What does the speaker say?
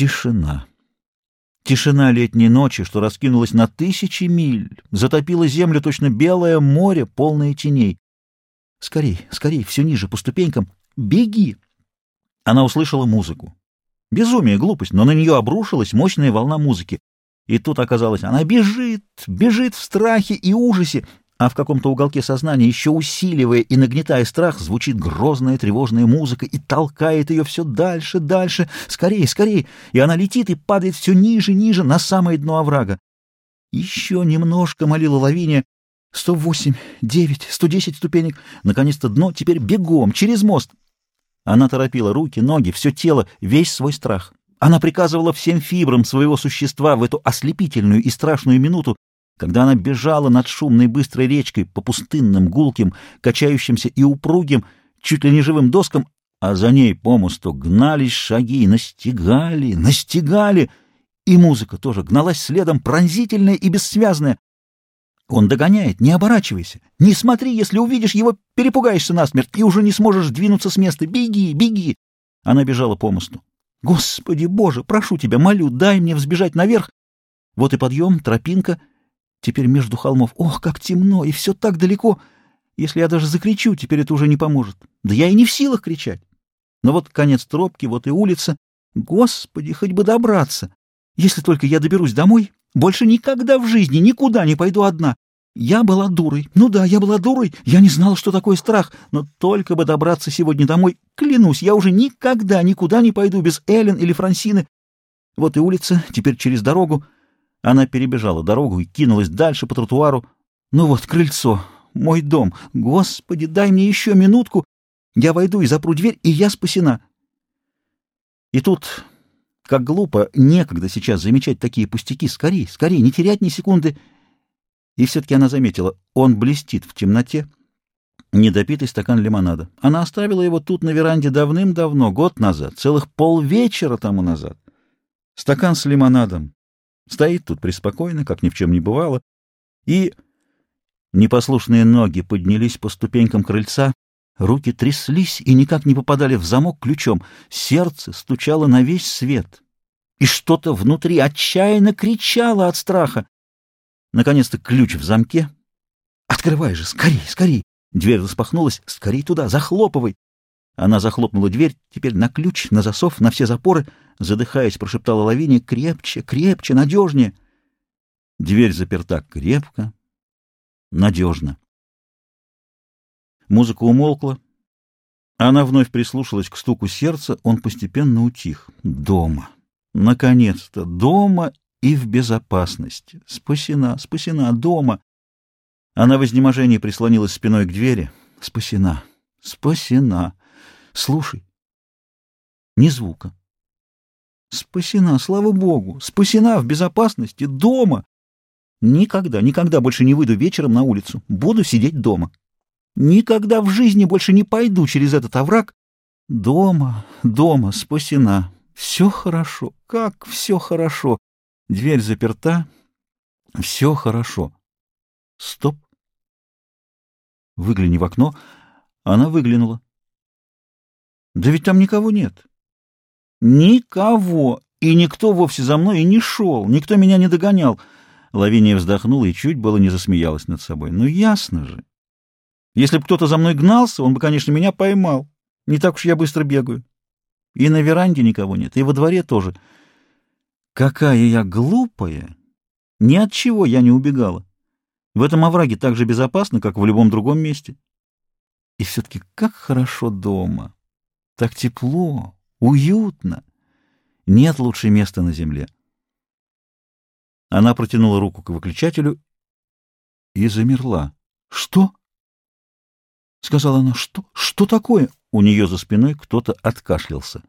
Тишина. Тишина летней ночи, что раскинулась на тысячи миль, затопила землю точно белое море, полное теней. Скорей, скорей, все ниже, по ступенькам. Беги! Она услышала музыку. Безумие, глупость, но на нее обрушилась мощная волна музыки. И тут оказалось, она бежит, бежит в страхе и ужасе, а в каком-то уголке сознания, еще усиливая и нагнетая страх, звучит грозная тревожная музыка и толкает ее все дальше, дальше, скорее, скорее, и она летит и падает все ниже, ниже, на самое дно оврага. Еще немножко, молила Лавиния, сто восемь, девять, сто десять ступенек, наконец-то дно, теперь бегом, через мост. Она торопила руки, ноги, все тело, весь свой страх. Она приказывала всем фибрам своего существа в эту ослепительную и страшную минуту, когда она бежала над шумной быстрой речкой по пустынным, гулким, качающимся и упругим, чуть ли не живым доскам, а за ней по мосту гнались шаги, настигали, настигали, и музыка тоже гналась следом, пронзительная и бессвязная. Он догоняет, не оборачивайся, не смотри, если увидишь его, перепугаешься насмерть и уже не сможешь двинуться с места. Беги, беги! Она бежала по мосту. Господи Боже, прошу тебя, молю, дай мне взбежать наверх. Вот и подъем, тропинка. Теперь между холмов. Ох, как темно, и все так далеко. Если я даже закричу, теперь это уже не поможет. Да я и не в силах кричать. Но вот конец тропки, вот и улица. Господи, хоть бы добраться. Если только я доберусь домой, больше никогда в жизни никуда не пойду одна. Я была дурой. Ну да, я была дурой. Я не знала, что такое страх. Но только бы добраться сегодня домой. Клянусь, я уже никогда никуда не пойду без Эллен или Франсины. Вот и улица, теперь через дорогу. Она перебежала дорогу и кинулась дальше по тротуару. Ну вот, крыльцо, мой дом. Господи, дай мне еще минутку. Я войду и запру дверь, и я спасена. И тут, как глупо, некогда сейчас замечать такие пустяки. Скорей, скорей, не терять ни секунды. И все-таки она заметила, он блестит в темноте. Недопитый стакан лимонада. Она оставила его тут на веранде давным-давно, год назад, целых полвечера тому назад. Стакан с лимонадом, Стоит тут преспокойно, как ни в чем не бывало, и... Непослушные ноги поднялись по ступенькам крыльца, руки тряслись и никак не попадали в замок ключом, сердце стучало на весь свет, и что-то внутри отчаянно кричало от страха. Наконец-то ключ в замке. «Открывай же! Скорей, скорей!» Дверь распахнулась. «Скорей туда! Захлопывай!» Она захлопнула дверь, теперь на ключ, на засов, на все запоры, задыхаясь, прошептала Лавиния «Крепче, крепче, надежнее!» Дверь заперта крепко, надежно. Музыка умолкла. Она вновь прислушалась к стуку сердца, он постепенно утих. Дома. Наконец-то. Дома и в безопасности. Спасена, спасена, дома. Она в изнеможении прислонилась спиной к двери. Спасена, спасена. Слушай. Ни звука. Спасена, слава богу, спасена в безопасности, дома. Никогда, никогда больше не выйду вечером на улицу. Буду сидеть дома. Никогда в жизни больше не пойду через этот овраг. Дома, дома, спасена. Все хорошо, как все хорошо. Дверь заперта. Все хорошо. Стоп. Выгляни в окно. Она выглянула. Да ведь там никого нет. Никого. И никто вовсе за мной и не шел, никто меня не догонял. Лавиния вздохнула и чуть было не засмеялась над собой. Ну, ясно же. Если бы кто-то за мной гнался, он бы, конечно, меня поймал. Не так уж я быстро бегаю. И на веранде никого нет, и во дворе тоже. Какая я глупая! Ни от чего я не убегала. В этом овраге так же безопасно, как в любом другом месте. И все-таки как хорошо дома. Так тепло, уютно. Нет лучше места на земле. Она протянула руку к выключателю и замерла. «Что?» — сказала она. «Что? Что такое?» У нее за спиной кто-то откашлялся.